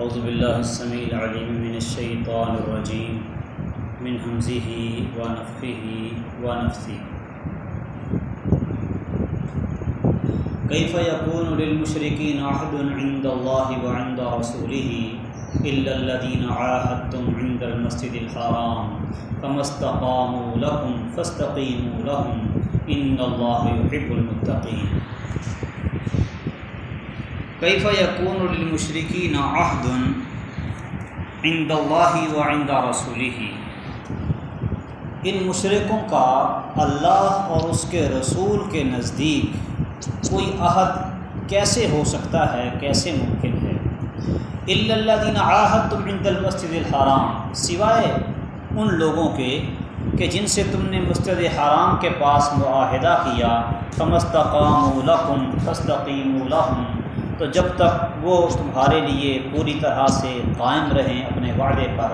اعوذ باللہ السمیع العلیم من الشیطان الرجیم من حمزه ونفخه ونفثه كيف يكون للمشركين عهد عند الله وعند رسوله إلا الذين عاهدتم عند المسجد الحرام فما استقاموا لكم فاستقيموا لهم إن الله يحب المتقين کیف یقون للمشرکین عہد عند اللہ و عند رسوله؟ ان مشرقوں کا اللہ اور اس کے رسول کے نزدیک کوئی عہد کیسے ہو سکتا ہے، کیسے ممکن ہے؟ الا اللہ دین عہد تم عند المسجد الحرام، سوائے ان لوگوں کے کہ جن سے تم نے مسجد حرام کے پاس معاہدہ کیا فمستقاموا لکم فاستقیموا لهم تو جب تک وہ تمہارے لیے پوری طرح سے قائم رہیں اپنے وعدے پر،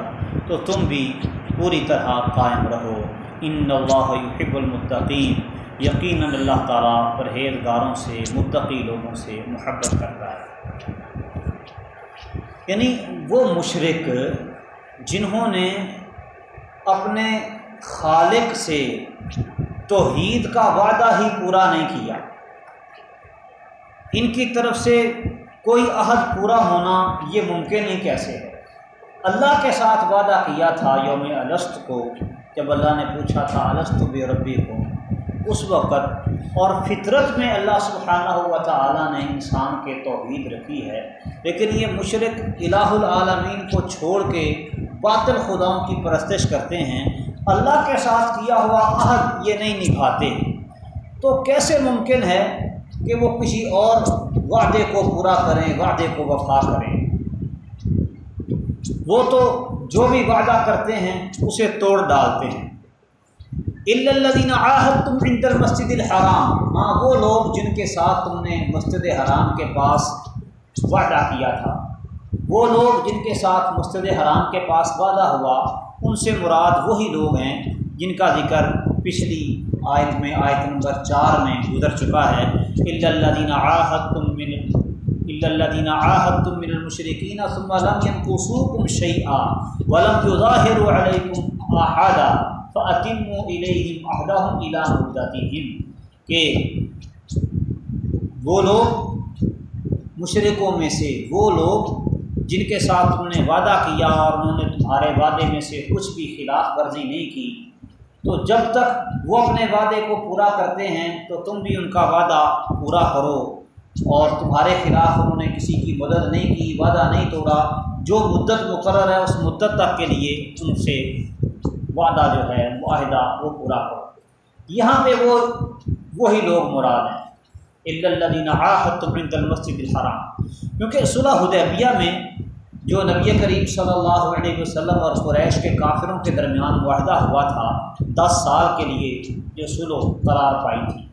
تو تم بھی پوری طرح قائم رہو۔ ان اللہ یحب المتقین۔ یقیناً اللہ تعالیٰ پرہیزگاروں سے، متقی لوگوں سے محبت کرتا ہے۔ یعنی وہ مشرق جنہوں نے اپنے خالق سے توحید کا وعدہ ہی پورا نہیں کیا ان کی طرف سے کوئی عہد پورا ہونا یہ ممکن ہی کیسے؟ ہے اللہ کے ساتھ وعدہ کیا تھا یوم السط کو، جب اللہ نے پوچھا تھا السط بے ربی کو؟ اس وقت اور فطرت میں اللہ سبحانہ ہوا تعالیٰ نے انسان کے توحید رکھی ہے، لیکن یہ مشرق الہ العالمین کو چھوڑ کے باطل خداؤں کی پرستش کرتے ہیں، اللہ کے ساتھ کیا ہوا عہد یہ نہیں نبھاتے۔ تو کیسے ممکن ہے کہ وہ کسی اور وعدے کو پورا کریں، وعدے کو وفا کریں۔ وہ تو جو بھی وعدہ کرتے ہیں، اسے توڑ ڈالتے ہیں۔ الدین آحت تم انتر مسجد الحرام۔ ہاں وہ لوگ جن کے ساتھ تم نے مسجد حرام کے پاس وعدہ کیا تھا۔ وہ لوگ جن کے ساتھ مسجد حرام کے پاس وعدہ ہوا، ان سے مراد وہی لوگ ہیں جن کا ذکر پچھلی آیت میں، آیت نمبر چار میں گزر چکا ہے الدین آحت تم من الدین آحت تم من المشرقین ثم لم ينقصوكم شيئا ولم يظاهروا عليكم احدا فاتموا اليهم عهدهم الى مدتهم کہ وہ لوگ مشرقوں میں سے، وہ لوگ جن کے ساتھ تم نے وعدہ کیا اور انہوں نے تمہارے وعدے میں سے کچھ بھی خلاف ورزی نہیں کی تو جب تک وہ اپنے وعدے کو پورا کرتے ہیں، تو تم بھی ان کا وعدہ پورا کرو۔ اور تمہارے خلاف انہوں نے کسی کی مدد نہیں کی، وعدہ نہیں توڑا۔ جو مدت مقرر ہے، اس مدت تک کے لیے ان سے وعدہ جو ہے، معاہدہ وہ پورا کرو۔ یہاں پہ وہ، وہی لوگ مراد ہیں۔ اللہ آحت تمرند المسد الحرام۔ کیونکہ صلح حدیبیہ میں جو نبی کریم صلی اللہ علیہ وسلم اور قریش کے کافروں کے درمیان معاہدہ ہوا تھا، دس سال کے لیے یہ سلو قرار پائی تھی۔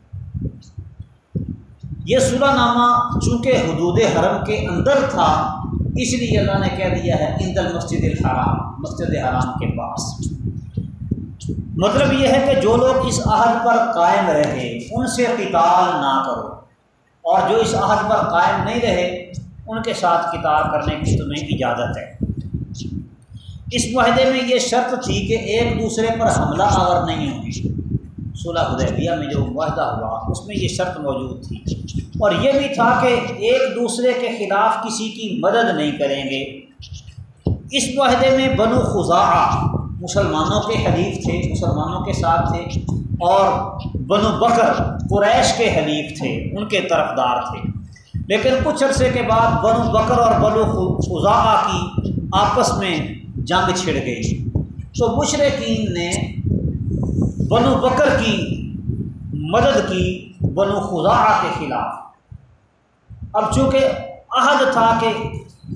یہ صلح نامہ چونکہ حدود حرم کے اندر تھا، اس لیے اللہ نے کہہ دیا ہے اند المسجد الحرام، مسجد حرام کے پاس۔ مطلب یہ ہے کہ جو لوگ اس عہد پر قائم رہے، ان سے قتال نہ کرو۔ اور جو اس عہد پر قائم نہیں رہے ان کے ساتھ کتاب کرنے کی تمہیں اجازت ہے۔ اس معاہدے میں یہ شرط تھی کہ ایک دوسرے پر حملہ آور نہیں ہوگی صلح حدیبیہ میں جو معاہدہ ہوا، اس میں یہ شرط موجود تھی۔ اور یہ بھی تھا کہ ایک دوسرے کے خلاف کسی کی مدد نہیں کریں گے۔ اس معاہدے میں بنو خزا مسلمانوں کے حلیف تھے، مسلمانوں کے ساتھ تھے، اور بنو بکر قریش کے حلیف تھے، ان کے طرفدار تھے۔ لیکن کچھ عرصے کے بعد بنو بکر اور بنو خزا کی آپس میں جنگ چھڑ گئی۔ تو مشرقین نے بنو بکر کی مدد کی بنو خزا کے خلاف۔ اب چونکہ عہد تھا کہ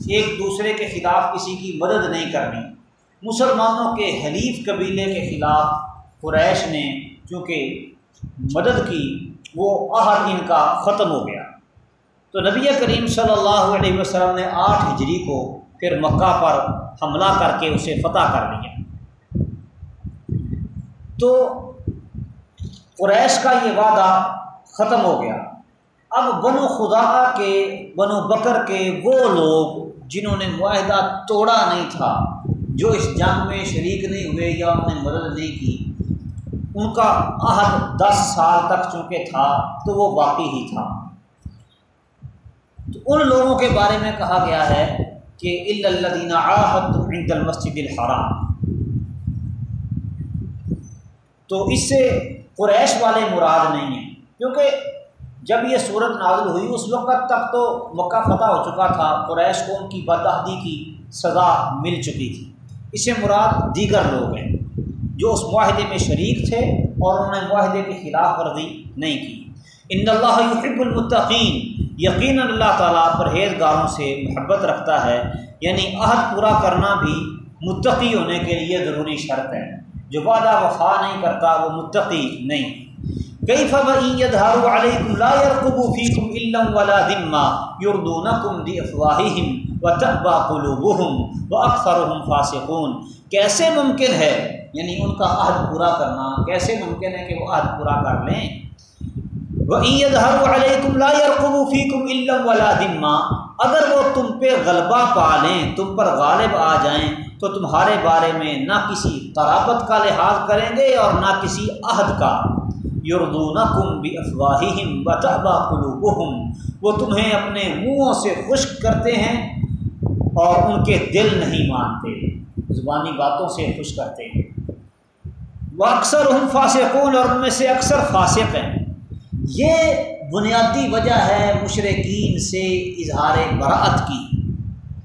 ایک دوسرے کے خلاف کسی کی مدد نہیں کرنی، مسلمانوں کے حلیف قبیلے کے خلاف قریش نے چونکہ مدد کی، وہ عہد ان کا ختم ہو گیا۔ تو نبی کریم صلی اللہ علیہ وسلم نے آٹھ ہجری کو پھر مکہ پر حملہ کر کے اسے فتح کر لیا۔ تو قریش کا یہ وعدہ ختم ہو گیا۔ اب بنو خدا کے، بنو بکر کے وہ لوگ جنہوں نے معاہدہ توڑا نہیں تھا، جو اس جنگ میں شریک نہیں ہوئے یا انہوں نے مدد نہیں کی، ان کا عہد دس سال تک چونکہ تھا تو وہ باقی ہی تھا۔ تو ان لوگوں کے بارے میں کہا گیا ہے کہ الدین عہد عند المسجد الحرام۔ تو اس سے قریش والے مراد نہیں ہیں، کیونکہ جب یہ صورت نازل ہوئی، اس وقت تک تو مکہ فتح ہو چکا تھا، قریش کو ان کی بدہدی کی سزا مل چکی تھی۔ اس سے مراد دیگر لوگ ہیں جو اس معاہدے میں شریک تھے اور انہوں نے معاہدے کی خلاف ورزی نہیں کی۔ ان اللہ یحب المتقین یقین اللہ تعالیٰ پرہیزگاروں سے محبت رکھتا ہے یعنی عہد پورا کرنا بھی متقی ہونے کے لیے ضروری شرط ہے۔ جو وعدہ وفا نہیں کرتا، وہ متقی نہیں۔ کئی فبارو علیکم لا يرقبوا فيكم الا ولا ذمہ يرضونكم بافواههم وتأبى قلوبهم واكثرهم فاسقون۔ کیسے ممکن ہے؟ یعنی ان کا عہد پورا کرنا، کیسے ممکن ہے کہ وہ عہد پورا کر لیں وَإِيَدْهَرُوا عَلَيْكُمْ لَا يَرْقُبُوا فِيكُمْ إِلَّا وَلَا ذِمَّا۔ اگر وہ تم پہ غلبہ پا لیں، تم پر غالب آ جائیں، تو تمہارے بارے میں نہ کسی قرابت کا لحاظ کریں گے اور نہ کسی عہد کا۔ یردونکم بافواہہم وتعبا قلوبہم وہ تمہیں اپنے منہوں سے خشک کرتے ہیں اور ان کے دل نہیں مانتے۔ زبانی باتوں سے خوش کرتے ہیں۔ وہ اکثر ہم فاسقون اور ان میں سے اکثر فاسق ہیں۔ یہ بنیادی وجہ ہے مشرقین سے اظہار براعت کی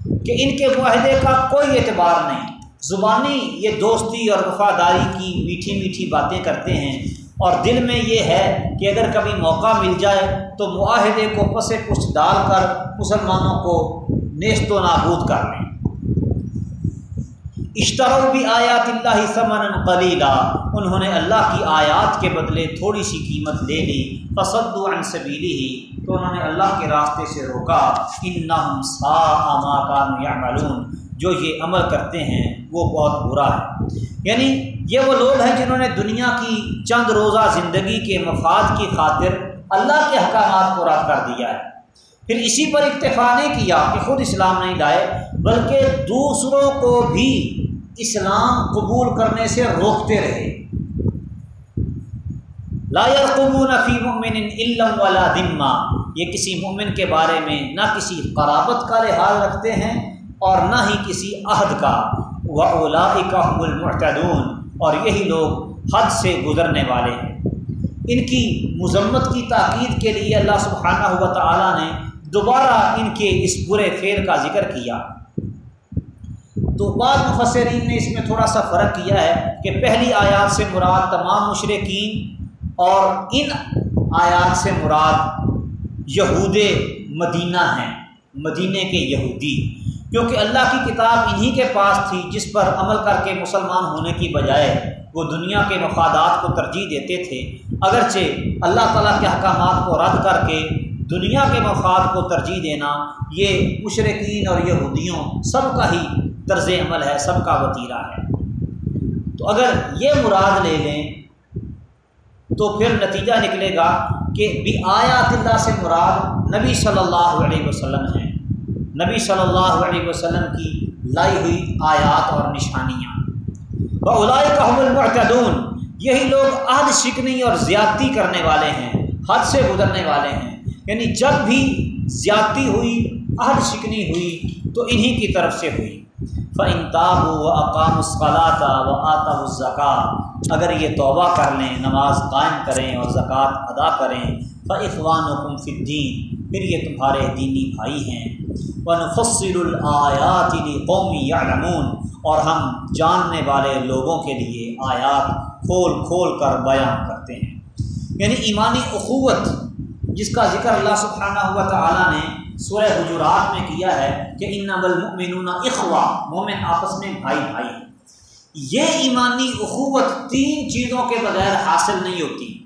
کہ ان کے معاہدے کا کوئی اعتبار نہیں۔ زبانی یہ دوستی اور وفاداری کی میٹھی میٹھی باتیں کرتے ہیں اور دل میں یہ ہے کہ اگر کبھی موقع مل جائے تو معاہدے کو پس پش ڈال کر مسلمانوں کو نیست و نابود کر لیں۔ اشترو بھی آیات اللہ سمن قلیلہ انہوں نے اللہ کی آیات کے بدلے تھوڑی سی قیمت لے لی۔ فصد عن سبیلی ہی تو انہوں نے اللہ کے راستے سے روکا۔ ان سا آما کان یعملون۔ جو یہ عمل کرتے ہیں، وہ بہت برا ہے۔ یعنی یہ وہ لوگ ہیں جنہوں نے دنیا کی چند روزہ زندگی کے مفاد کی خاطر اللہ کے حکامات کو رد کر دیا ہے۔ پھر اسی پر اکتفا نہیں کیا کہ خود اسلام نہیں لائے، بلکہ دوسروں کو بھی اسلام قبول کرنے سے روکتے رہے۔ لا يرقبون فی مومن علم والا دمہ یہ کسی مومن کے بارے میں نہ کسی قرابت کا لحاظ رکھتے ہیں اور نہ ہی کسی عہد کا۔ وہ اولا کا المعتدون۔ اور یہی لوگ حد سے گزرنے والے۔ ہیں ان کی مذمت کی تاکید کے لیے اللہ سبحانہ ہوا تعالیٰ نے دوبارہ ان کے اس برے فعل کا ذکر کیا۔ تو بعض مفسرین نے اس میں تھوڑا سا فرق کیا ہے کہ پہلی آیات سے مراد تمام مشرقین اور ان آیات سے مراد یہود مدینہ ہیں، مدینہ کے یہودی۔ کیونکہ اللہ کی کتاب انہی کے پاس تھی جس پر عمل کر کے مسلمان ہونے کی بجائے وہ دنیا کے مفادات کو ترجیح دیتے تھے۔ اگرچہ اللہ تعالیٰ کے احکامات کو رد کر کے دنیا کے مفاد کو ترجیح دینا، یہ مشرقین اور یہودیوں سب کا ہی طرز عمل ہے، سب کا وطیرہ ہے۔ تو اگر یہ مراد لے لیں، تو پھر نتیجہ نکلے گا کہ بھی آیات اللہ سے مراد نبی صلی اللہ علیہ وسلم ہیں۔ نبی صلی اللہ علیہ وسلم کی لائی ہوئی آیات اور نشانیاں۔ بلائے کا المعتدون۔ یہی لوگ عہد شکنی اور زیادتی کرنے والے ہیں، حد سے گزرنے والے ہیں۔ یعنی جب بھی زیادتی ہوئی عہد شکنی ہوئی، تو انہی کی طرف سے ہوئی۔ فنتاب و اقام الصلاۃ و آتا الزکات اگر یہ توبہ کر لیں، نماز قائم کریں اور زکوٰۃ ادا کریں فاخوان و الدین پھر یہ تمہارے دینی بھائی ہیں۔ ونفصل الآیات قومی یا اور ہم جاننے والے لوگوں کے لیے آیات کھول کھول کر بیان کرتے ہیں۔ یعنی ایمانی اخوت جس کا ذکر اللہ سبحانہ ہوا تعالیٰ نے سورہ حجورات میں کیا ہے کہ ان نبل اخوا مومن آپس میں بھائی بھائی۔ یہ ایمانی اخوت تین چیزوں کے بغیر حاصل نہیں ہوتی۔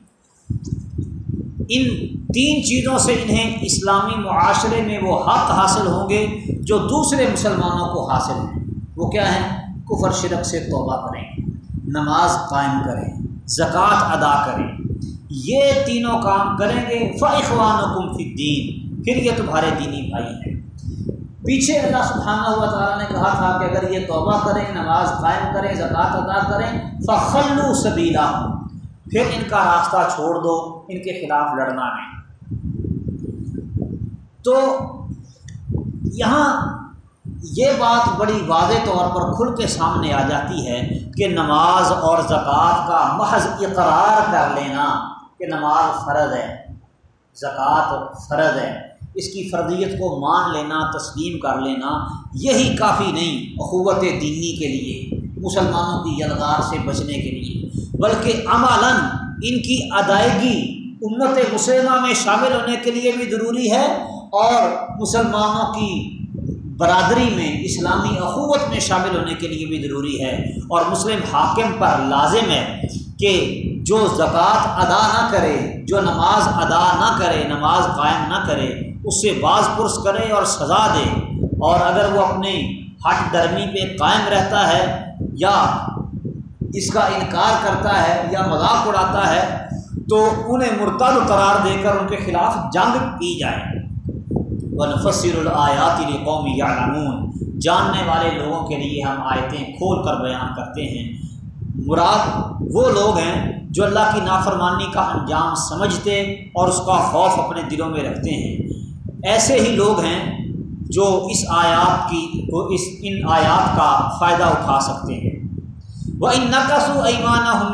ان تین چیزوں سے انہیں اسلامی معاشرے میں وہ حق حاصل ہوں گے جو دوسرے مسلمانوں کو حاصل ہیں۔ وہ کیا ہیں؟ کفر، شرک سے توبہ کریں۔ نماز قائم کریں۔ زکوٰۃ ادا کریں۔ یہ تینوں کام کریں گے۔ فاخوان و الدین پھر یہ تمہارے دینی بھائی ہیں۔ پیچھے اللہ سبحانہ ہوا تعالیٰ نے کہا تھا کہ اگر یہ توبہ کریں، نماز قائم کریں، زکوٰۃ ادا کریں فخلو سبیلا پھر ان کا راستہ چھوڑ دو، ان کے خلاف لڑنا ہے تو یہاں یہ بات بڑی واضح طور پر کھل کے سامنے آ جاتی ہے کہ نماز اور زکوٰۃ کا محض اقرار کر لینا کہ نماز فرض ہے، زکوٰۃ فرض ہے، اس کی فردیت کو مان لینا، تسلیم کر لینا، یہی کافی نہیں اخوت دینی کے لیے، مسلمانوں کی یلغار سے بچنے کے لیے، بلکہ عملاً ان کی ادائیگی امت مسلمہ میں شامل ہونے کے لیے بھی ضروری ہے اور مسلمانوں کی برادری میں اسلامی اخوت میں شامل ہونے کے لیے بھی ضروری ہے اور مسلم حاکم پر لازم ہے کہ جو زکوٰۃ ادا نہ کرے، جو نماز ادا نہ کرے، نماز قائم نہ کرے، اس سے بعض پرس کرے اور سزا دے۔ اور اگر وہ اپنی ہٹ درمی پہ قائم رہتا ہے یا اس کا انکار کرتا ہے یا مذاق اڑاتا ہے، تو انہیں مرتد قرار دے کر ان کے خلاف جنگ کی جائے۔ ونفسر الآیات قومی یا جاننے والے لوگوں کے لیے ہم آیتیں کھول کر بیان کرتے ہیں۔ مراد وہ لوگ ہیں جو اللہ کی نافرمانی کا انجام سمجھتے اور اس کا خوف اپنے دلوں میں رکھتے ہیں۔ ایسے ہی لوگ ہیں جو اس آیات کی اس، ان آیات کا فائدہ اٹھا سکتے ہیں۔ وہ ان نقص ایمان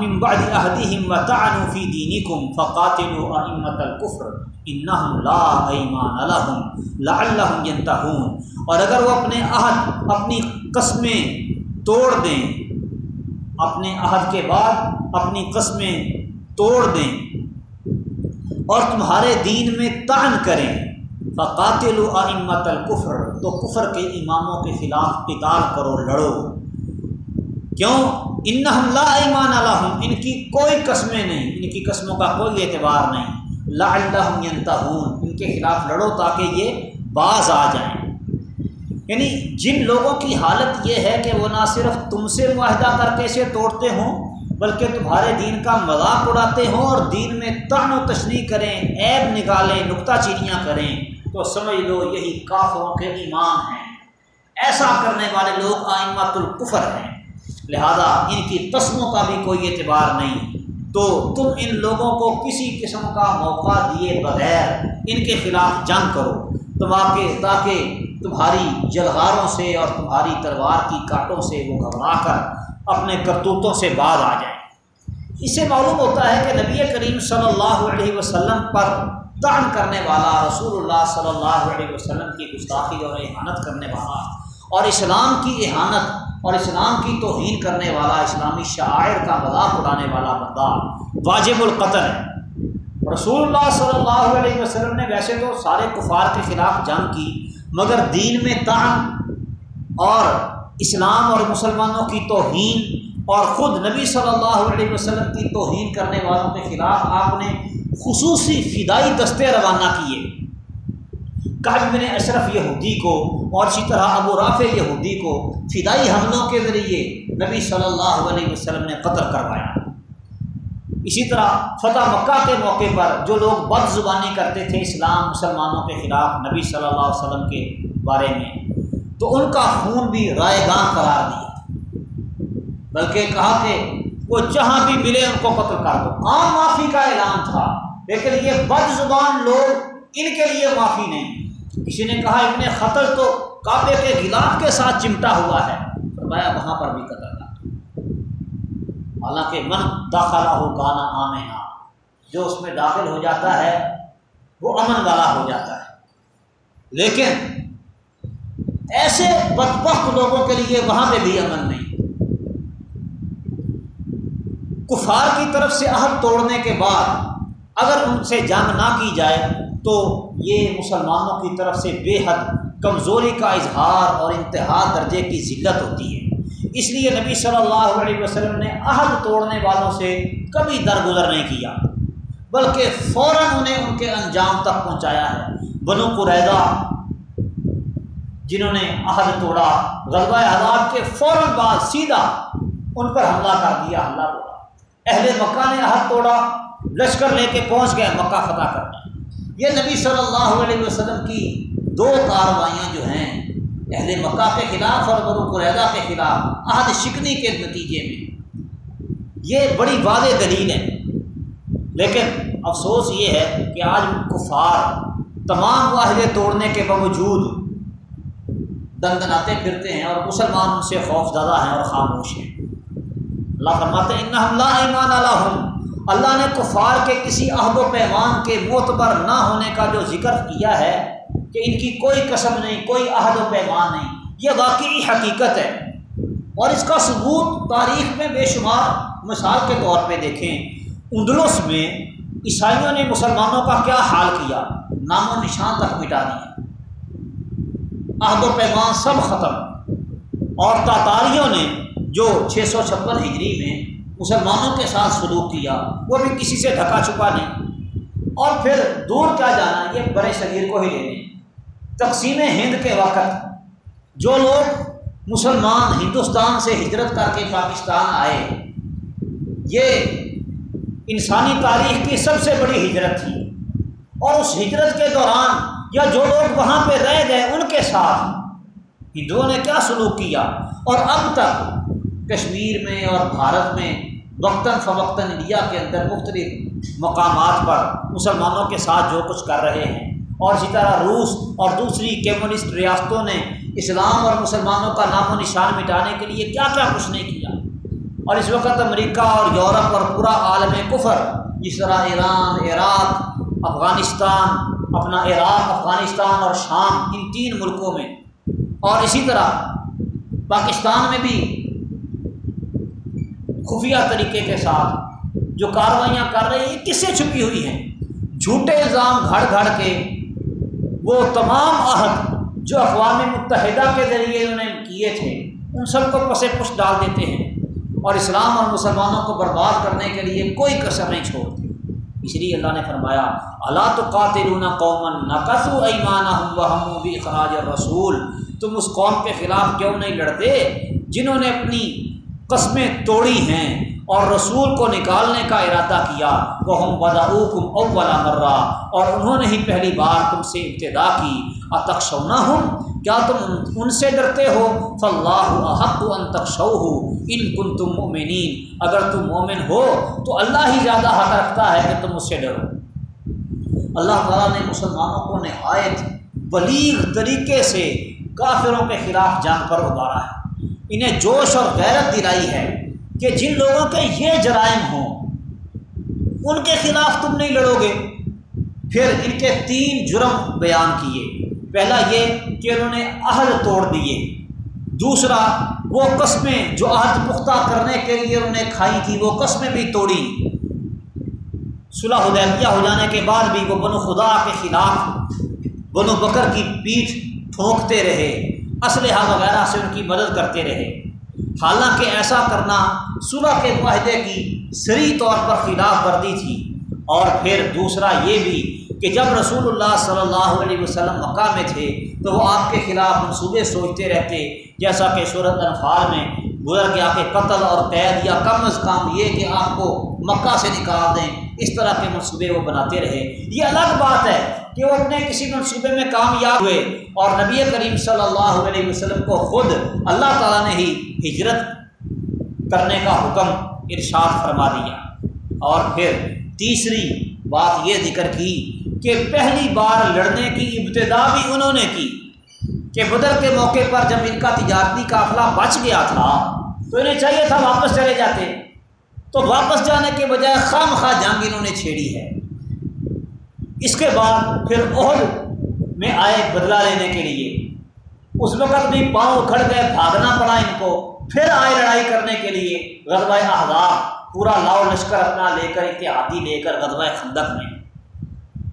احدیم و تعانفی دینی کم فقاتل امت القفر لا ایمان الحم ینتہون اور اگر وہ اپنے عہد کے بعد اپنی قسمیں توڑ دیں اور تمہارے دین میں تعن کریں۔ فقاتل امت القفر تو کفر کے اماموں کے خلاف قتال کرو، لڑو۔ کیوں؟ ان لا ایمان الحم ان کی کوئی قسمیں نہیں، ان کی قسموں کا کوئی اعتبار نہیں۔ لعلہم ینتہون ان کے خلاف لڑو تاکہ یہ باز آ جائیں۔ یعنی جن لوگوں کی حالت یہ ہے کہ وہ نہ صرف تم سے معاہدہ کر کے اسے توڑتے ہوں، بلکہ تمہارے دین کا مذاق اڑاتے ہوں اور دین میں تن و تشریح کریں، عیب نکالیں نکتہ چینیاں کریں۔ تو سمجھ لو یہی کافروں کے ایمان ہیں۔ ایسا کرنے والے لوگ آئمت القفر ہیں۔ لہذا ان کی قسموں کا بھی کوئی اعتبار نہیں۔ تو تم ان لوگوں کو کسی قسم کا موقع دیے بغیر ان کے خلاف جنگ کرو تماکہ تاکہ تمہاری جلغاروں سے اور تمہاری تلوار کی کاٹوں سے وہ گھبرا کر اپنے کرتوتوں سے بعد آ جائیں اس سے معلوم ہوتا ہے کہ نبی کریم صلی اللہ علیہ وسلم پر تعن کرنے والا، رسول اللہ صلی اللہ علیہ وسلم کی گستاخی اور احانت کرنے والا اور اسلام کی احانت اور اسلام کی توہین کرنے والا، اسلامی شاعر کا مذاق اڑانے والا بندہ واجب القتل ہے۔ رسول اللہ صلی اللہ علیہ وسلم نے ویسے تو سارے کفار کے خلاف جنگ کی مگر دین میں تعن اور اسلام اور مسلمانوں کی توہین اور خود نبی صلی اللہ علیہ وسلم کی توہین کرنے والوں کے خلاف آپ نے خصوصی فدائی دستے روانہ کیے۔ بن اشرف یہودی کو اور اسی طرح ابو رافع یہودی کو فدائی حملوں کے ذریعے نبی صلی اللہ علیہ وسلم نے قتل کروایا۔ اسی طرح فتح مکہ کے موقع پر جو لوگ بد زبانی کرتے تھے اسلام مسلمانوں کے خلاف نبی صلی اللہ علیہ وسلم کے بارے میں، تو ان کا خون بھی رائے گاں قرار دیا۔ بلکہ کہا کہ وہ جہاں بھی ملے ان کو قتل کر دو۔ عام معافی کا اعلان تھا، لیکن یہ بد زبان لوگ ان کے لیے معافی نہیں۔ کسی نے کہا، ابن خطر تو کعبے کے غلاف کے ساتھ چمٹا ہوا ہے۔ فرمایا، وہاں پر بھی قتل۔ حالانکہ من داخلہ ہو گانا آمینا جو اس میں داخل ہو جاتا ہے، وہ امن والا ہو جاتا ہے۔ لیکن ایسے بدبخت لوگوں کے لیے وہاں پہ بھی امن نہیں۔ کفار کی طرف سے عہد توڑنے کے بعد اگر ان سے جنگ نہ کی جائے، تو یہ مسلمانوں کی طرف سے بے حد کمزوری کا اظہار اور انتہا درجے کی ذلت ہوتی ہے۔ اس لیے نبی صلی اللہ علیہ وسلم نے عہد توڑنے والوں سے کبھی درگزر نہیں کیا، بلکہ فوراً انہیں ان کے انجام تک پہنچایا ہے۔ بنو قریضہ جنہوں نے عہد توڑا غلبہ حضاب کے فوراً بعد سیدھا ان پر حملہ کر دیا، حملہ توڑا اہل مکہ نے عہد توڑا، لشکر لے کے پہنچ گئے، مکہ فتح کرنے۔ یہ نبی صلی اللہ علیہ وسلم کی دو کاروائیاں جو ہیں اہل مکہ کے خلاف اور برو قریضہ کے خلاف عہد شکنی کے نتیجے میں۔ یہ بڑی واضح دلیل ہے۔ لیکن افسوس یہ ہے کہ آج کفار تمام واحدے توڑنے کے باوجود دندناتے پھرتے ہیں اور مسلمان ان سے خوف زدہ ہیں اور خاموش ہیں۔ اللہ فرماتے ہیں اللہ ایمان اللہ اللہ نے کفار کے کسی عہد و پیمان کے معتبر نہ ہونے کا جو ذکر کیا ہے کہ ان کی کوئی قسم نہیں، کوئی عہد و پیمان نہیں۔ یہ واقعی حقیقت ہے۔ اور اس کا ثبوت تاریخ میں بے شمار مثال کے طور پہ دیکھیں۔ اندلس میں عیسائیوں نے مسلمانوں کا کیا حال کیا؟ نام و نشان تک مٹا دیا عہد و پیمان سب ختم۔ اور تاتاریوں نے جو چھ سو چھپن ہجری میں مسلمانوں کے ساتھ سلوک کیا، وہ بھی کسی سے ڈھکا چکا نہیں۔ اور پھر دور کیا جانا، یہ برے شریر کو ہی لے لیں تقسیم ہند کے وقت جو لوگ مسلمان ہندوستان سے ہجرت کر کے پاکستان آئے، یہ انسانی تاریخ کی سب سے بڑی ہجرت تھی۔ اور اس ہجرت کے دوران یا جو لوگ وہاں پہ رہ گئے، ان کے ساتھ ہندوؤں نے کیا سلوک کیا؟ اور اب تک کشمیر میں اور بھارت میں وقتاً فوقتاً انڈیا کے اندر مختلف مقامات پر مسلمانوں کے ساتھ جو کچھ کر رہے ہیں۔ اور اسی طرح روس اور دوسری کمیونسٹ ریاستوں نے اسلام اور مسلمانوں کا نام و نشان مٹانے کے لیے کیا کیا کچھ نہیں کیا۔ اور اس وقت امریکہ اور یورپ اور پورا عالم کفر، جس طرح ایران، عراق، افغانستان، اپنا عراق، افغانستان اور شام، ان تین ملکوں میں۔ اور اسی طرح پاکستان میں بھی خفیہ طریقے کے ساتھ جو کاروائیاں کر رہے ہیں، یہ کس سے چھپی ہوئی ہیں؟ جھوٹے الزام گھڑ گھڑ کے وہ تمام عہد جو اقوام متحدہ کے ذریعے انہوں نے کیے تھے، ان سب کو پسے پش ڈال دیتے ہیں۔ اور اسلام اور مسلمانوں کو برباد کرنے کے لیے کوئی کسر نہیں چھوڑتے۔ اس لیے اللہ نے فرمایا اللہ تو قاتل قومن نقص ایمان ہم بھی اخراج رسول تم اس قوم کے خلاف کیوں نہیں لڑتے؟ جنہوں نے اپنی قسمیں توڑی ہیں۔ اور رسول کو نکالنے کا ارادہ کیا وہ ہم بداؤکم اولا مرہ اور انہوں نے ہی پہلی بار تم سے ابتدا کی۔ اتخشونا ہوں کیا تم ان سے ڈرتے ہو؟ فلاح احق ان تخشو ہو ان کن تم مومنین اگر تم مومن ہو، تو اللہ ہی زیادہ حق رکھتا ہے کہ تم اس سے ڈرو۔ اللہ تعالیٰ نے مسلمانوں کو نہایت بلیغ طریقے سے کافروں کے خلاف جنگ پر ابارا ہے۔ انہیں جوش اور غیرت دلائی ہے۔ کہ جن لوگوں کے یہ جرائم ہوں، ان کے خلاف تم نہیں لڑو گے۔ پھر ان کے تین جرم بیان کیے۔ پہلا یہ کہ انہوں نے عہد توڑ دیے۔ دوسرا، وہ قسمیں جو عہد پختہ کرنے کے لیے انہوں نے کھائی تھی، وہ قسمیں بھی توڑی۔ صلح حدیبیہ ہو جانے کے بعد بھی وہ بنو خدا کے خلاف بنو بکر کی پیٹھ ٹھونکتے رہے، اسلحہ وغیرہ سے ان کی مدد کرتے رہے۔ حالانکہ ایسا کرنا صلح کے معاہدے کی سری طور پر خلاف ورزی تھی۔ اور پھر دوسرا یہ بھی کہ جب رسول اللہ صلی اللہ علیہ وسلم مکہ میں تھے تو وہ آپ کے خلاف منصوبے سوچتے رہتے، جیسا کہ صورت انفال میں گزر گیا کہ قتل اور قید یا کم از کم یہ کہ آپ کو مکہ سے نکال دیں، اس طرح کے منصوبے وہ بناتے رہے۔ یہ الگ بات ہے کہ وہ اپنے کسی منصوبے میں کامیاب ہوئے؟ اور نبی کریم صلی اللہ علیہ وسلم کو خود اللہ تعالیٰ نے ہی ہجرت کرنے کا حکم ارشاد فرما دیا۔ اور پھر تیسری بات یہ ذکر کی کہ پہلی بار لڑنے کی ابتدا بھی انہوں نے کی کہ بدر کے موقع پر جب ان کا تجارتی قافلہ بچ گیا تھا تو انہیں چاہیے تھا واپس چلے جاتے۔ تو واپس جانے کے بجائے خام خواہ جنگ انہوں نے چھیڑی ہے۔ اس کے بعد پھر عہد میں آئے بدلہ لینے کے لیے۔ اس وقت بھی پاؤں کھڑ گئے، بھاگنا پڑا ان کو۔ پھر آئے لڑائی کرنے کے لیے غزوہ احزاب، پورا لاؤ لشکر اپنا لے کر اتحادی لے کر غزوہ خندق میں۔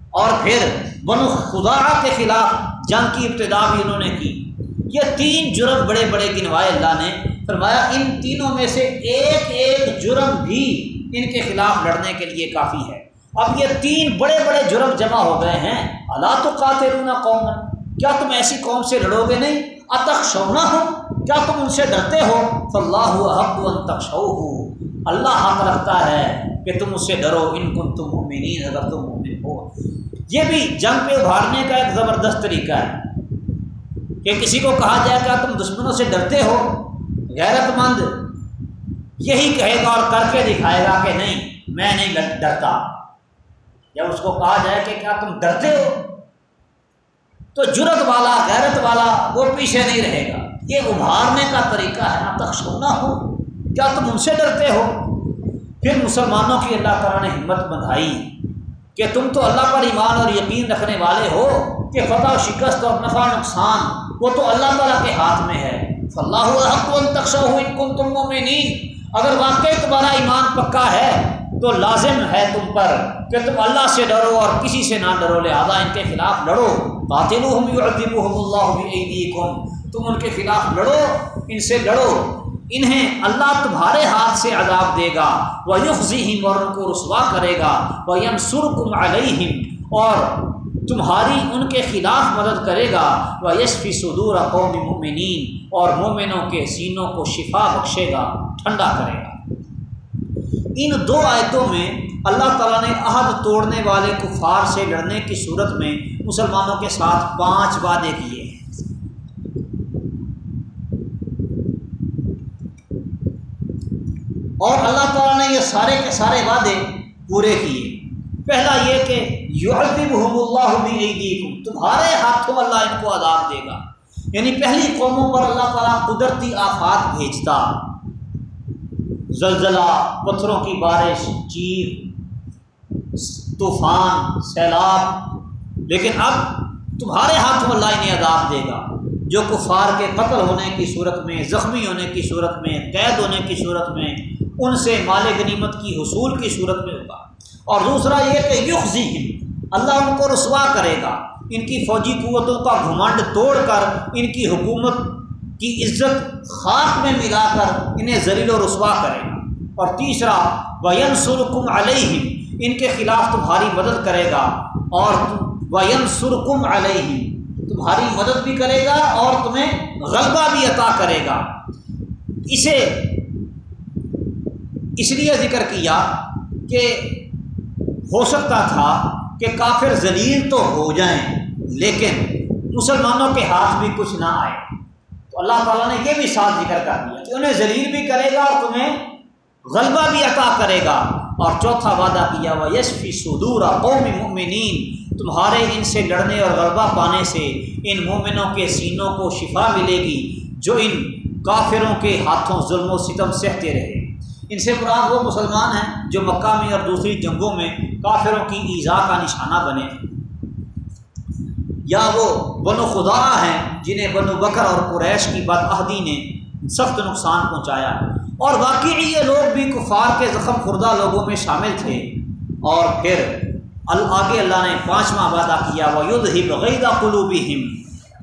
اور پھر بنو خدا کے خلاف جنگ کی ابتدا بھی انہوں نے کی۔ یہ تین جرم بڑے بڑے گنوائے اللہ نے۔ فرمایا، ان تینوں میں سے ایک ایک جرم بھی ان کے خلاف لڑنے کے لیے کافی ہے۔ اب یہ تین بڑے بڑے جرم جمع ہو گئے ہیں۔ اللہ تو قاتل قوم کیا تم ایسی قوم سے لڑو گے نہیں؟ اتخ شونا ہو کیا تم ان سے ڈرتے ہو؟ فلاح حق تخشو اللہ حق رکھتا ہے کہ تم اس سے ڈرو۔ ان کن تم مومنین اگر تم مومن ہو۔ یہ بھی جنگ پہ ابھارنے کا ایک زبردست طریقہ ہے۔ کہ کسی کو کہا جائے کہ تم دشمنوں سے ڈرتے ہو؟ غیرت مند یہی کہے گا اور کر کے دکھائے گا کہ نہیں، میں نہیں ڈرتا۔ جب اس کو کہا جائے کہ کیا تم ڈرتے ہو؟ تو جرت والا، غیرت والا وہ پیچھے نہیں رہے گا۔ یہ ابھارنے کا طریقہ ہے نہ تک ہو۔ کیا تم ان سے ڈرتے ہو؟ پھر مسلمانوں کی اللہ تعالیٰ نے ہمت بندھائی کہ تم تو اللہ پر ایمان اور یقین رکھنے والے ہو کہ فتح و شکست اور نفع نقصان وہ تو اللہ تعالیٰ کے ہاتھ میں ہے۔ فلاح الحق تقشہ ان کن تم اگر واقعی تمہارا ایمان پکا ہے تو لازم ہے تم پر کہ تم اللہ سے ڈرو اور کسی سے نہ ڈرو، لہٰذا ان کے خلاف لڑو۔ قاتل اللہ تم ان کے خلاف لڑو، ان سے لڑو انہیں اللہ تمہارے ہاتھ سے عذاب دے گا۔ وہ یخذیم اور ان کو رسوا کرے گا۔ وہ یم سرکم علیہم۔ اور تمہاری ان کے خلاف مدد کرے گا۔ وہ یشفی صدور قوم مومنین اور مومنوں کے سینوں کو شفا بخشے گا، ٹھنڈا کرے گا۔ ان دو آیتوں میں اللہ تعالیٰ نے عہد توڑنے والے کفار سے لڑنے کی صورت میں مسلمانوں کے ساتھ پانچ وعدے کیے ہیں۔ اور اللہ تعالیٰ نے یہ سارے کے سارے وعدے پورے کیے۔ پہلا یہ کہ یورب اللہ تمہارے ہاتھوں اللہ ان کو عذاب دے گا۔ یعنی پہلی قوموں پر اللہ تعالیٰ قدرتی آفات بھیجتا۔ زلزلہ، پتھروں کی بارش، چیر، طوفان، سیلاب۔ لیکن اب تمہارے ہاتھوں اللہ انہیں عذاب دے گا۔ جو کفار کے قتل ہونے کی صورت میں، زخمی ہونے کی صورت میں، قید ہونے کی صورت میں، ان سے مال غنیمت کی حصول کی صورت میں ہوگا۔ اور دوسرا یہ کہ یخ اللہ ان کو رسوا کرے گا۔ ان کی فوجی قوتوں کا گھمنڈ توڑ کر، ان کی حکومت کی عزت خاک میں ملا کر انہیں زلیل و رسوا کرے گا۔ اور تیسرا وین سرکم علیہ ان کے خلاف تمہاری مدد کرے گا اور وین سرکم علیہ تمہاری مدد بھی کرے گا اور تمہیں غلبہ بھی عطا کرے گا۔ اسے اس لیے ذکر کیا کہ ہو سکتا تھا کہ کافر ذلیل تو ہو جائیں، لیکن مسلمانوں کے ہاتھ بھی کچھ نہ آئے۔ تو اللہ تعالیٰ نے یہ بھی ساتھ ذکر کر دیا کہ انہیں ذلیل بھی کرے گا اور تمہیں غلبہ بھی عطا کرے گا۔ اور چوتھا وعدہ کیا ہوا، یشفی صدور قوم مومنین، تمہارے ان سے لڑنے اور غلبہ پانے سے ان مومنوں کے سینوں کو شفا ملے گی، جو ان کافروں کے ہاتھوں ظلم و ستم سہتے رہے۔ ان سے مراد وہ مسلمان ہیں جو مکہ میں اور دوسری جنگوں میں کافروں کی ایزا کا نشانہ بنے۔ یا وہ بن و خدا ہیں جنہیں بن و بکر اور قریش کی بد عہدی نے سخت نقصان پہنچایا۔ اور واقعی یہ لوگ بھی کفار کے زخم خوردہ لوگوں میں شامل تھے۔ اور پھر آگے اللہ نے پانچواں وعدہ کیا وہ یدھ ہی بغیدہ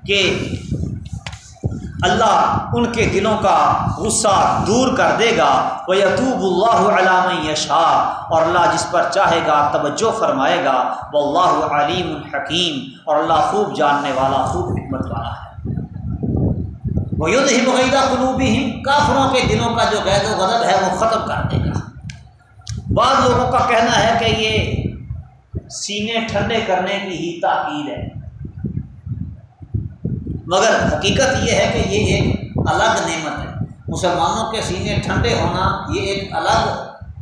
کہ اللہ ان کے دلوں کا غصہ دور کر دے گا۔ وہ یتوب اللہ علام یشا اور اللہ جس پر چاہے گا توجہ فرمائے گا۔ وہ اللہ علیم الحکیم اور اللہ خوب جاننے والا، خوب حکمت والا ہے۔ وہ یدھ ہی بغیدہ قلوبی کافروں کے دلوں کا جو غید و غضب ہے وہ ختم کر دے گا۔ بعض لوگوں کا کہنا ہے کہ یہ سینے ٹھنڈے کرنے کی ہی تاکید ہے۔ مگر حقیقت یہ ہے کہ یہ ایک الگ نعمت ہے۔ مسلمانوں کے سینے ٹھنڈے ہونا یہ ایک الگ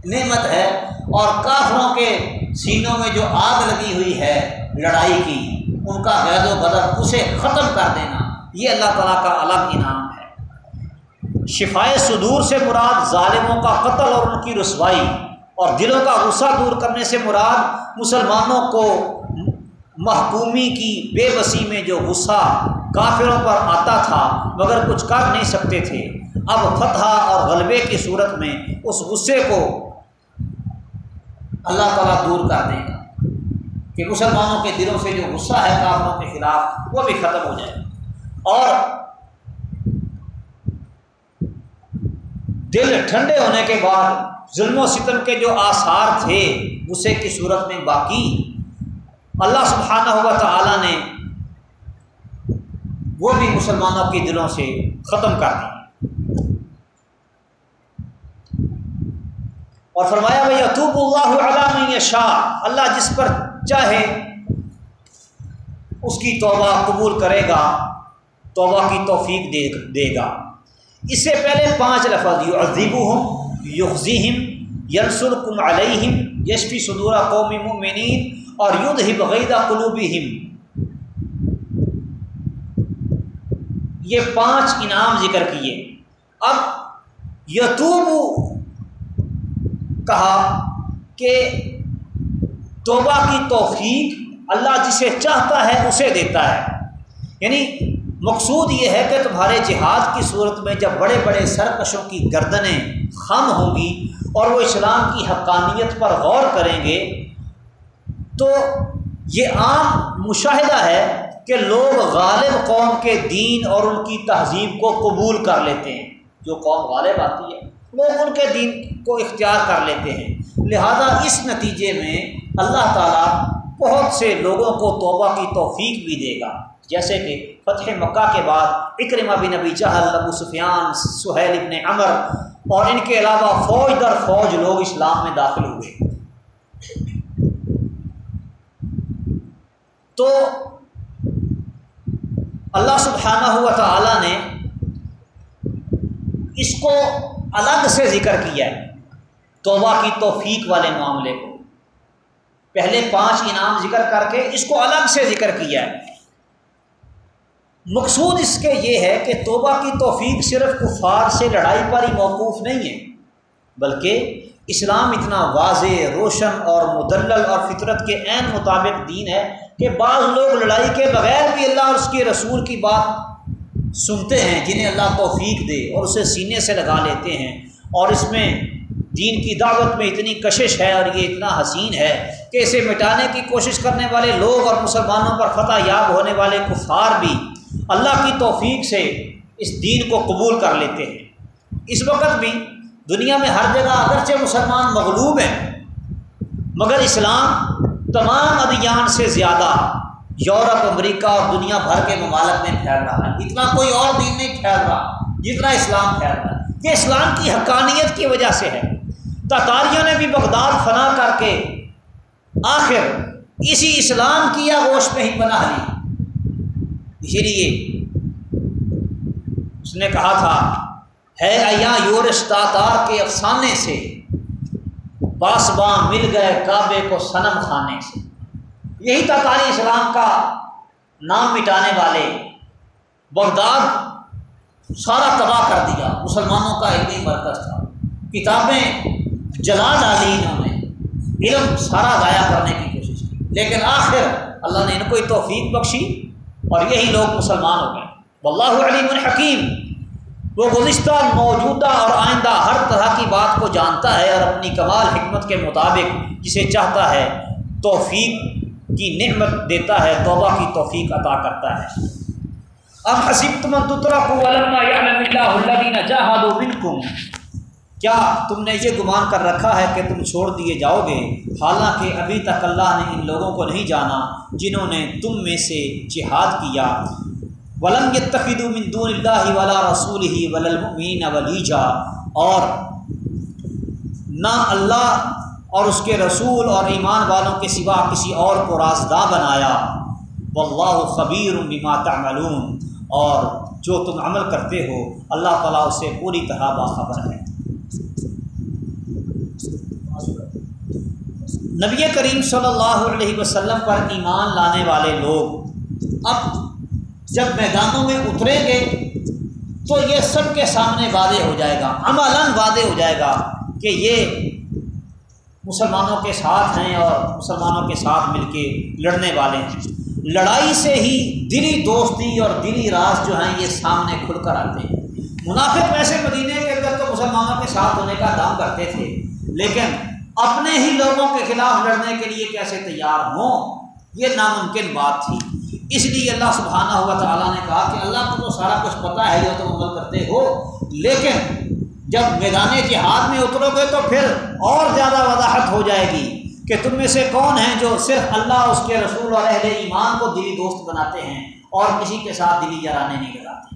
نعمت ہے۔ اور کافروں کے سینوں میں جو آگ لگی ہوئی ہے لڑائی کی، ان کا غیر و بدر اسے ختم کر دینا۔ یہ اللہ تعالیٰ کا الگ انعام ہے۔ شفائے صدور سے مراد ظالموں کا قتل اور ان کی رسوائی اور دلوں کا غصہ دور کرنے سے مراد مسلمانوں کو محکومی کی بے بسی میں جو غصہ کافروں پر آتا تھا مگر کچھ کر نہیں سکتے تھے، اب فتح اور غلبے کی صورت میں اس غصے کو اللہ تعالیٰ دور کر دے گا کہ مسلمانوں کے دلوں سے جو غصہ ہے کافروں کے خلاف وہ بھی ختم ہو جائے۔ اور دل ٹھنڈے ہونے کے بعد ظلم و ستم کے جو آثار تھے، غصے کی صورت میں باقی، اللہ سبحانہ ہوا تعالیٰ نے وہ بھی مسلمانوں کے دلوں سے ختم کر دی۔ اور فرمایا بھائی اطوب اللہ علام شاہ اللہ جس پر چاہے، اس کی توبہ قبول کرے گا۔ توبہ کی توفیق دے دے گا۔ اس سے پہلے پانچ لفظ یو عظیب ہم یخذیم یلسلکم علیہم، یشفی صدورہ قومی مؤمنین، اور یدھ ہی بغیدہ قلوبی یہ پانچ انعام ذکر کیے۔ اب یتوب کہا کہ توبہ کی توفیق اللہ جسے چاہتا ہے اسے دیتا ہے۔ یعنی مقصود یہ ہے کہ تمہارے جہاد کی صورت میں جب بڑے بڑے سرکشوں کی گردنیں خم ہوں گی اور وہ اسلام کی حقانیت پر غور کریں گے، تو یہ عام مشاہدہ ہے کہ لوگ غالب قوم کے دین اور ان کی تہذیب کو قبول کر لیتے ہیں۔ جو قوم غالب آتی ہے، لوگ ان کے دین کو اختیار کر لیتے ہیں۔ لہذا اس نتیجے میں اللہ تعالیٰ بہت سے لوگوں کو توبہ کی توفیق بھی دے گا۔ جیسے کہ فتح مکہ کے بعد اکرما بن نبی چہل ابو سفیان، سہیل ابن عمر اور ان کے علاوہ فوج در فوج لوگ اسلام میں داخل ہوئے۔ تو اللہ سبحانہ ہوا تعالیٰ نے اس کو الگ سے ذکر کیا ہے، توبہ کی توفیق والے معاملے کو۔ پہلے پانچ انعام ذکر کر کے اس کو الگ سے ذکر کیا ہے۔ مقصود اس کے یہ ہے کہ توبہ کی توفیق صرف کفار سے لڑائی پر ہی موقوف نہیں ہے، بلکہ اسلام اتنا واضح، روشن اور مدلل اور فطرت کے عین مطابق دین ہے کہ بعض لوگ لڑائی کے بغیر بھی اللہ اور اس کے رسول کی بات سنتے ہیں، جنہیں اللہ توفیق دے اور اسے سینے سے لگا لیتے ہیں۔ اور اس میں دین کی دعوت میں اتنی کشش ہے اور یہ اتنا حسین ہے کہ اسے مٹانے کی کوشش کرنے والے لوگ اور مسلمانوں پر فتح یاب ہونے والے کفار بھی اللہ کی توفیق سے اس دین کو قبول کر لیتے ہیں۔ اس وقت بھی دنیا میں ہر جگہ اگرچہ مسلمان مغلوب ہیں، مگر اسلام تمام ادیان سے زیادہ یورپ، امریکہ اور دنیا بھر کے ممالک میں پھیل رہا ہے۔ اتنا کوئی اور دین نہیں پھیل رہا جتنا اسلام پھیل رہا ہے۔ یہ اسلام کی حقانیت کی وجہ سے ہے۔ تاتاریوں نے بھی بغداد فنا کر کے آخر اسی اسلام کی آگوش میں ہی بنا لی۔ اسی لیے اس نے کہا تھا، ہے ایا یورش کے افسانے سے باسباں مل گئے کعبے کو صنم خانے سے۔ یہی تاتاری اسلام کا نام مٹانے والے۔ بغداد سارا تباہ کر دیا۔ مسلمانوں کا علمی مرکز تھا۔ کتابیں جلا ڈالی انہوں نے علم سارا ضائع کرنے کی کوشش کی۔ لیکن آخر اللہ نے ان کو توفیق بخشی۔ اور یہی لوگ مسلمان ہو گئے۔ واللہ علیم الحکیم وہ گزشتہ، موجودہ اور آئندہ ہر طرح کی بات کو جانتا ہے اور اپنی کمال، حکمت کے مطابق جسے چاہتا ہے، توفیق کی نعمت دیتا ہے، توبہ کی توفیق عطا کرتا ہے۔ اب حسب تم منکم۔ کیا تم نے یہ گمان کر رکھا ہے کہ تم چھوڑ دیے جاؤ گے؟ حالانکہ ابھی تک اللہ نے ان لوگوں کو نہیں جانا جنہوں نے تم میں سے جہاد کیا۔ ولم تخید دون اللہ ولا رسول ہی ولمین ولیجا اور نہ اللہ اور اس کے رسول اور ایمان والوں کے سوا کسی اور کو رازدہ بنایا۔ واللہ خبیر بما تعملون۔ اور جو تم عمل کرتے ہو، اللہ تعالیٰ اسے پوری طرح باخبر ہے۔ نبی کریم صلی اللہ علیہ وسلم پر ایمان لانے والے لوگ اب جب میدانوں میں اتریں گے تو یہ سب کے سامنے واضح ہو جائے گا، عملاً واضح ہو جائے گا کہ یہ مسلمانوں کے ساتھ ہیں اور مسلمانوں کے ساتھ مل کے لڑنے والے ہیں۔ لڑائی سے ہی دلی دوستی اور دلی راز جو ہیں یہ سامنے کھل کر آتے ہیں۔ منافق ویسے مدینے کے اندر تو مسلمانوں کے ساتھ ہونے کا دام کرتے تھے، لیکن اپنے ہی لوگوں کے خلاف لڑنے کے لیے کیسے تیار ہوں؟ یہ ناممکن بات تھی۔ اس لیے اللہ سبحانہ ہوا تعالیٰ نے کہا کہ اللہ کو تو سارا کچھ پتہ ہے جو تم عمل کرتے ہو، لیکن جب میدان جہاد میں اترو گے تو پھر اور زیادہ وضاحت ہو جائے گی کہ تم میں سے کون ہیں جو صرف اللہ، اس کے رسول اور اہل ایمان کو دلی دوست بناتے ہیں اور کسی کے ساتھ دلی جرانے نہیں لگاتے۔